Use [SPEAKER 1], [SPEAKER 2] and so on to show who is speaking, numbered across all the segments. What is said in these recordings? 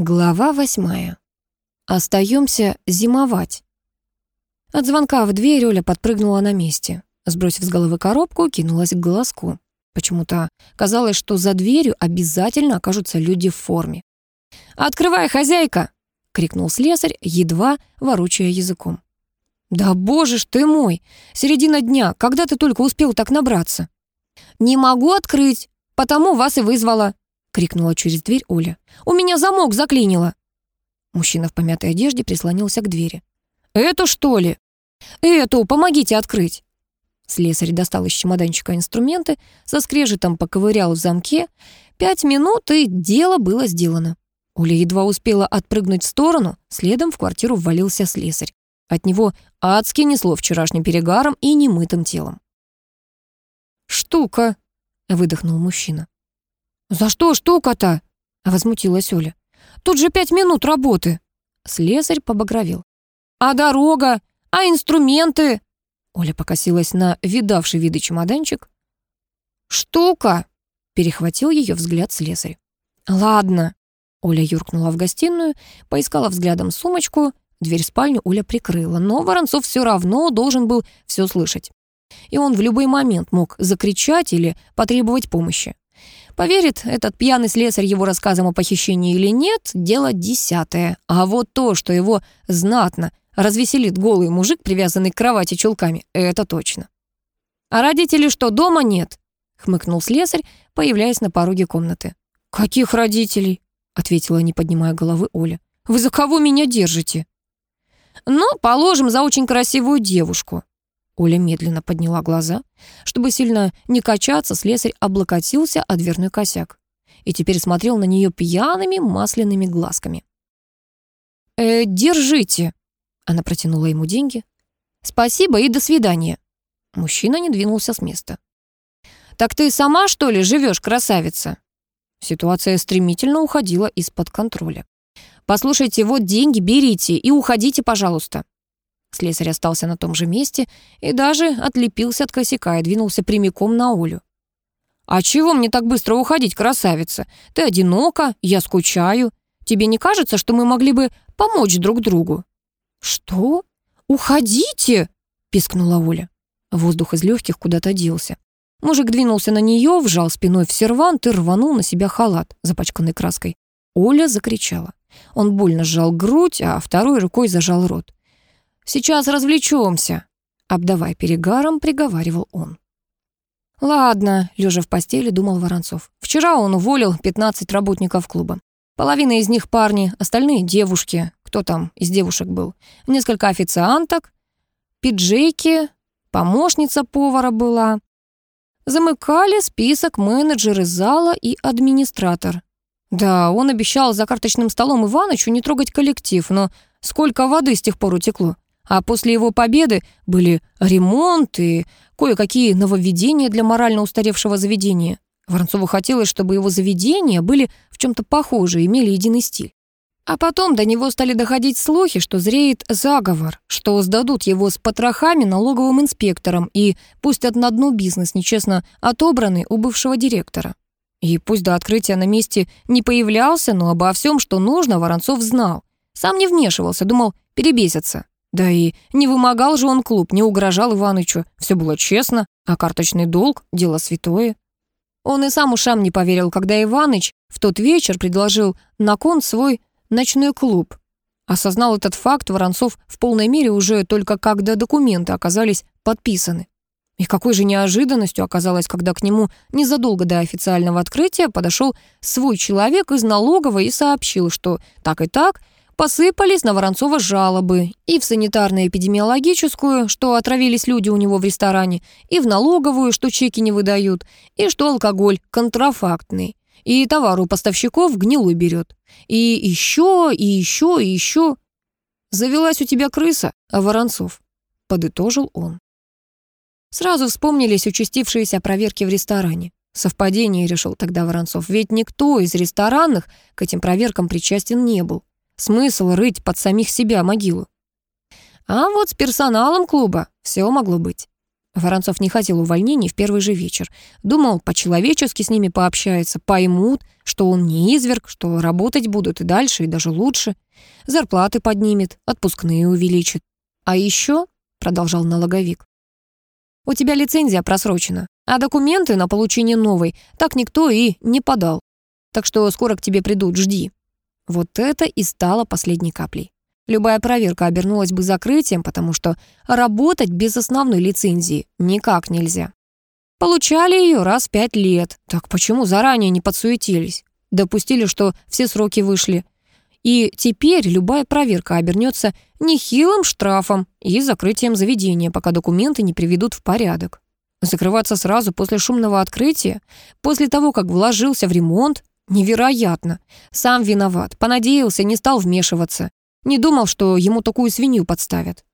[SPEAKER 1] Глава восьмая. Остаемся зимовать. От звонка в дверь Оля подпрыгнула на месте. Сбросив с головы коробку, кинулась к глазку. Почему-то казалось, что за дверью обязательно окажутся люди в форме. «Открывай, хозяйка!» — крикнул слесарь, едва ворочая языком. «Да боже ж ты мой! Середина дня, когда ты только успел так набраться?» «Не могу открыть, потому вас и вызвала», — крикнула через дверь Оля. «У меня замок заклинило». Мужчина в помятой одежде прислонился к двери. «Эту, что ли?» «Эту, помогите открыть!» Слесарь достал из чемоданчика инструменты, со скрежетом поковырял в замке. Пять минут, и дело было сделано. Оля едва успела отпрыгнуть в сторону, следом в квартиру ввалился слесарь. От него адски несло вчерашним перегаром и немытым телом. «Штука!» — выдохнул мужчина. «За что штука-то?» — возмутилась Оля. «Тут же пять минут работы!» Слесарь побагровел. «А дорога? А инструменты?» Оля покосилась на видавший виды чемоданчик. «Штука!» — перехватил ее взгляд слесарь. «Ладно». Оля юркнула в гостиную, поискала взглядом сумочку. Дверь в спальню Оля прикрыла, но Воронцов все равно должен был все слышать. И он в любой момент мог закричать или потребовать помощи. Поверит этот пьяный слесарь его рассказам о похищении или нет, дело десятое. А вот то, что его знатно развеселит голый мужик, привязанный к кровати чулками, это точно. «А родителей что, дома нет?» — хмыкнул слесарь, появляясь на пороге комнаты. «Каких родителей?» — ответила, не поднимая головы Оля. «Вы за кого меня держите?» «Ну, положим, за очень красивую девушку», Оля медленно подняла глаза. Чтобы сильно не качаться, слесарь облокотился о дверной косяк и теперь смотрел на нее пьяными масляными глазками. «Э, держите!» Она протянула ему деньги. «Спасибо и до свидания!» Мужчина не двинулся с места. «Так ты сама, что ли, живешь, красавица?» Ситуация стремительно уходила из-под контроля. «Послушайте, вот деньги, берите и уходите, пожалуйста». Слесарь остался на том же месте и даже отлепился от косяка и двинулся прямиком на Олю. «А чего мне так быстро уходить, красавица? Ты одинока, я скучаю. Тебе не кажется, что мы могли бы помочь друг другу?» «Что? Уходите?» — пискнула Оля. Воздух из легких куда-то делся. Мужик двинулся на нее, вжал спиной в сервант и рванул на себя халат, запачканный краской. Оля закричала. Он больно сжал грудь, а второй рукой зажал рот. Сейчас развлечемся», — обдавая перегаром, приговаривал он. «Ладно», — лежа в постели, думал Воронцов. «Вчера он уволил 15 работников клуба. Половина из них парни, остальные девушки. Кто там из девушек был? Несколько официанток, пиджейки, помощница повара была. Замыкали список менеджеры зала и администратор. Да, он обещал за карточным столом Иванычу не трогать коллектив, но сколько воды с тех пор утекло. А после его победы были ремонт и кое-какие нововведения для морально устаревшего заведения. Воронцову хотелось, чтобы его заведения были в чем-то похожи, имели единый стиль. А потом до него стали доходить слухи, что зреет заговор, что сдадут его с потрохами налоговым инспекторам и пустят на дно бизнес, нечестно отобранный у бывшего директора. И пусть до открытия на месте не появлялся, но обо всем, что нужно, Воронцов знал. Сам не вмешивался, думал, перебесится. Да и не вымогал же он клуб, не угрожал Иванычу. Все было честно, а карточный долг — дело святое. Он и сам ушам не поверил, когда Иваныч в тот вечер предложил на кон свой ночной клуб. Осознал этот факт Воронцов в полной мере уже только когда документы оказались подписаны. И какой же неожиданностью оказалось, когда к нему незадолго до официального открытия подошел свой человек из налоговой и сообщил, что так и так — Посыпались на Воронцова жалобы и в санитарно-эпидемиологическую, что отравились люди у него в ресторане, и в налоговую, что чеки не выдают, и что алкоголь контрафактный, и товар у поставщиков гнилой берет. И еще, и еще, и еще. «Завелась у тебя крыса, а Воронцов», — подытожил он. Сразу вспомнились участившиеся проверки в ресторане. Совпадение, решил тогда Воронцов, ведь никто из ресторанных к этим проверкам причастен не был. Смысл рыть под самих себя могилу. А вот с персоналом клуба все могло быть. Воронцов не хотел увольнений в первый же вечер. Думал, по-человечески с ними пообщается, поймут, что он не изверг, что работать будут и дальше, и даже лучше. Зарплаты поднимет, отпускные увеличит. А еще, продолжал налоговик, у тебя лицензия просрочена, а документы на получение новой так никто и не подал. Так что скоро к тебе придут, жди. Вот это и стало последней каплей. Любая проверка обернулась бы закрытием, потому что работать без основной лицензии никак нельзя. Получали ее раз в пять лет. Так почему заранее не подсуетились? Допустили, что все сроки вышли. И теперь любая проверка обернется нехилым штрафом и закрытием заведения, пока документы не приведут в порядок. Закрываться сразу после шумного открытия, после того, как вложился в ремонт, невероятно. Сам виноват, понадеялся, не стал вмешиваться. Не думал, что ему такую свинью подставят.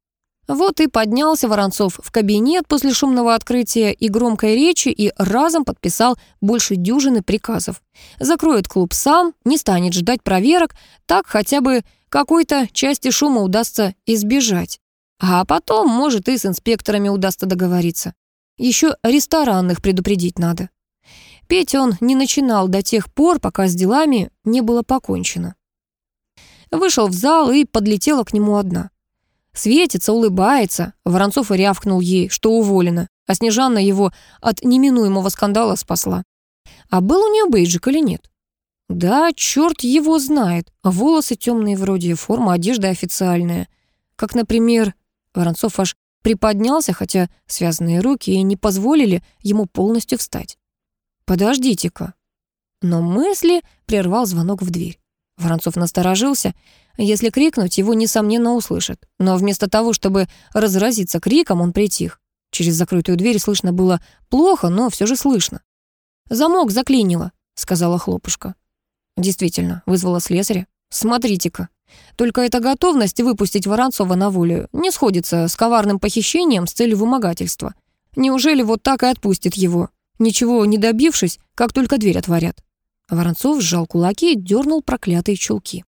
[SPEAKER 1] Вот и поднялся Воронцов в кабинет после шумного открытия и громкой речи и разом подписал больше дюжины приказов. Закроет клуб сам, не станет ждать проверок, так хотя бы какой-то части шума удастся избежать. А потом, может, и с инспекторами удастся договориться. Еще ресторанных предупредить надо. Петь он не начинал до тех пор, пока с делами не было покончено. Вышел в зал и подлетела к нему одна. Светится, улыбается. Воронцов и рявкнул ей, что уволена, а Снежанна его от неминуемого скандала спасла. А был у нее бейджик или нет? Да, черт его знает. Волосы темные вроде, форма одежда официальная. Как, например, Воронцов аж приподнялся, хотя связанные руки и не позволили ему полностью встать. «Подождите-ка». Но мысли прервал звонок в дверь. Воронцов насторожился. Если крикнуть, его, несомненно, услышат. Но вместо того, чтобы разразиться криком, он притих. Через закрытую дверь слышно было плохо, но все же слышно. «Замок заклинило», — сказала хлопушка. Действительно, вызвала слесаря. «Смотрите-ка. Только эта готовность выпустить Воронцова на волю не сходится с коварным похищением с целью вымогательства. Неужели вот так и отпустит его, ничего не добившись, как только дверь отворят?» Воронцов сжал кулаки и дернул проклятые чулки.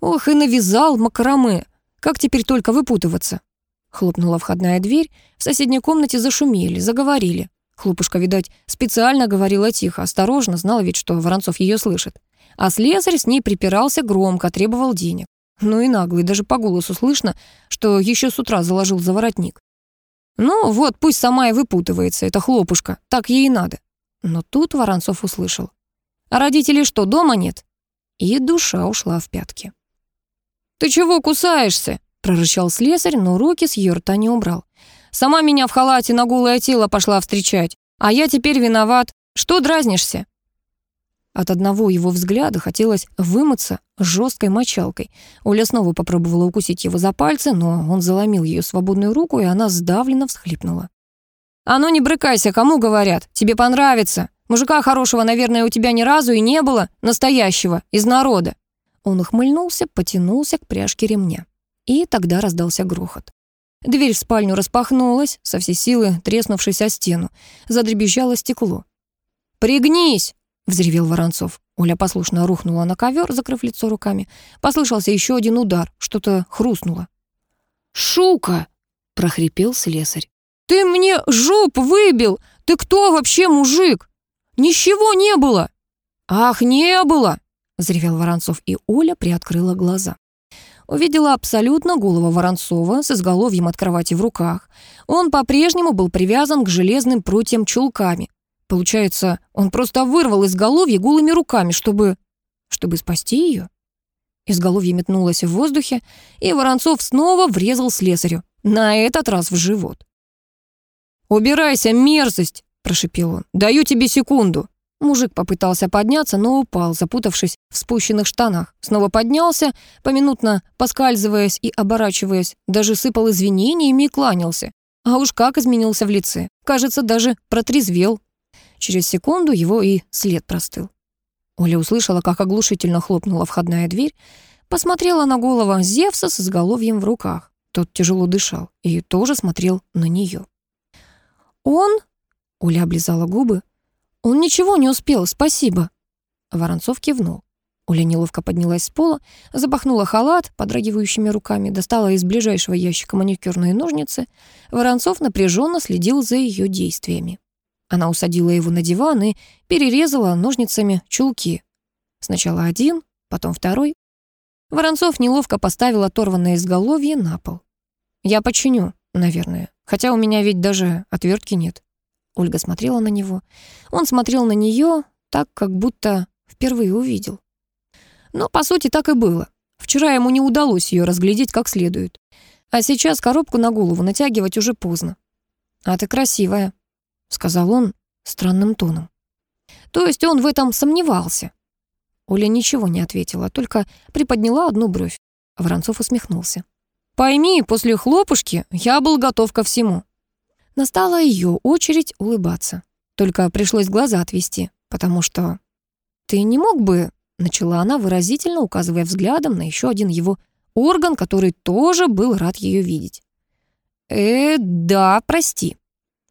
[SPEAKER 1] «Ох, и навязал макраме! Как теперь только выпутываться?» Хлопнула входная дверь, в соседней комнате зашумели, заговорили. Хлопушка, видать, специально говорила тихо, осторожно, знала ведь, что Воронцов ее слышит. А слесарь с ней припирался громко, требовал денег. Ну и наглый, даже по голосу слышно, что еще с утра заложил за воротник. Ну вот, пусть сама и выпутывается, это хлопушка, так ей и надо. Но тут Воронцов услышал. А родителей что, дома нет?» И душа ушла в пятки. «Ты чего кусаешься?» — прорычал слесарь, но руки с ее рта не убрал. «Сама меня в халате на голое тело пошла встречать, а я теперь виноват. Что дразнишься?» От одного его взгляда хотелось вымыться жесткой мочалкой. Оля снова попробовала укусить его за пальцы, но он заломил ее свободную руку, и она сдавленно всхлипнула. «А ну не брыкайся, кому говорят? Тебе понравится!» Мужика хорошего, наверное, у тебя ни разу и не было, настоящего, из народа». Он ухмыльнулся, потянулся к пряжке ремня. И тогда раздался грохот. Дверь в спальню распахнулась, со всей силы треснувшись о стену. Задребезжало стекло. «Пригнись!» — взревел Воронцов. Оля послушно рухнула на ковер, закрыв лицо руками. Послышался еще один удар, что-то хрустнуло. «Шука!» — прохрипел слесарь. «Ты мне жуп выбил! Ты кто вообще, мужик?» Ничего не было!» «Ах, не было!» — взревел Воронцов, и Оля приоткрыла глаза. Увидела абсолютно голого Воронцова с изголовьем от кровати в руках. Он по-прежнему был привязан к железным прутьям чулками. Получается, он просто вырвал изголовье голыми руками, чтобы... чтобы спасти ее. Изголовье метнулось в воздухе, и Воронцов снова врезал слесарю, на этот раз в живот. «Убирайся, мерзость!» прошипел он. «Даю тебе секунду». Мужик попытался подняться, но упал, запутавшись в спущенных штанах. Снова поднялся, поминутно поскальзываясь и оборачиваясь, даже сыпал извинениями и кланялся. А уж как изменился в лице. Кажется, даже протрезвел. Через секунду его и след простыл. Оля услышала, как оглушительно хлопнула входная дверь, посмотрела на голову Зевса с изголовьем в руках. Тот тяжело дышал и тоже смотрел на нее. Он Оля облизала губы. «Он ничего не успел, спасибо». Воронцов кивнул. Оля неловко поднялась с пола, запахнула халат подрагивающими руками, достала из ближайшего ящика маникюрные ножницы. Воронцов напряженно следил за ее действиями. Она усадила его на диван и перерезала ножницами чулки. Сначала один, потом второй. Воронцов неловко поставил оторванное изголовье на пол. «Я починю, наверное, хотя у меня ведь даже отвертки нет». Ольга смотрела на него. Он смотрел на нее так, как будто впервые увидел. Но, по сути, так и было. Вчера ему не удалось ее разглядеть как следует. А сейчас коробку на голову натягивать уже поздно. «А ты красивая», — сказал он странным тоном. То есть он в этом сомневался. Оля ничего не ответила, только приподняла одну бровь. Воронцов усмехнулся. «Пойми, после хлопушки я был готов ко всему». Настала ее очередь улыбаться. Только пришлось глаза отвести, потому что... «Ты не мог бы Начала она выразительно, указывая взглядом на еще один его орган, который тоже был рад ее видеть. «Э, да, прости».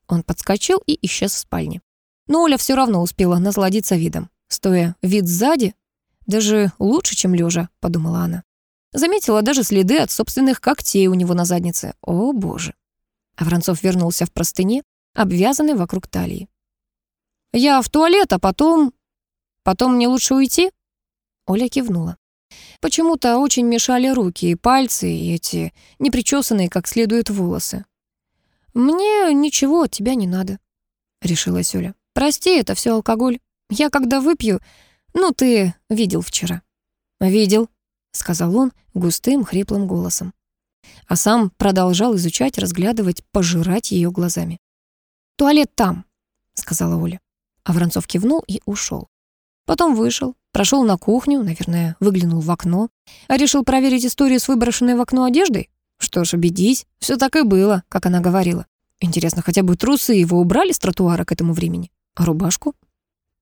[SPEAKER 1] Он подскочил и исчез в спальне. Но Оля все равно успела насладиться видом. Стоя вид сзади, даже лучше, чем лежа, подумала она. Заметила даже следы от собственных когтей у него на заднице. О, боже. А Воронцов вернулся в простыне, обвязанный вокруг талии. «Я в туалет, а потом... Потом мне лучше уйти?» Оля кивнула. Почему-то очень мешали руки и пальцы, и эти непричесанные как следует волосы. «Мне ничего от тебя не надо», — решилась Оля. «Прости, это все алкоголь. Я когда выпью... Ну, ты видел вчера». «Видел», — сказал он густым, хриплым голосом. А сам продолжал изучать, разглядывать, пожирать ее глазами. «Туалет там», — сказала Оля. А Воронцов кивнул и ушел. Потом вышел, Прошел на кухню, наверное, выглянул в окно. А решил проверить историю с выброшенной в окно одеждой? Что ж, убедись, все так и было, как она говорила. Интересно, хотя бы трусы его убрали с тротуара к этому времени? А рубашку?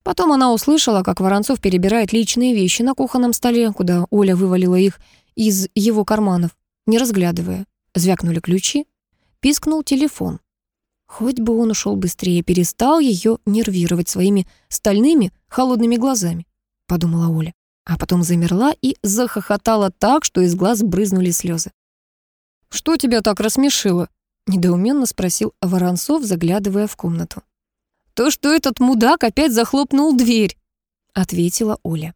[SPEAKER 1] Потом она услышала, как Воронцов перебирает личные вещи на кухонном столе, куда Оля вывалила их из его карманов, не разглядывая. Звякнули ключи, пискнул телефон. Хоть бы он ушел быстрее, перестал ее нервировать своими стальными, холодными глазами. — подумала Оля. А потом замерла и захохотала так, что из глаз брызнули слезы. «Что тебя так рассмешило?» — недоуменно спросил Воронцов, заглядывая в комнату. «То, что этот мудак опять захлопнул дверь», — ответила Оля.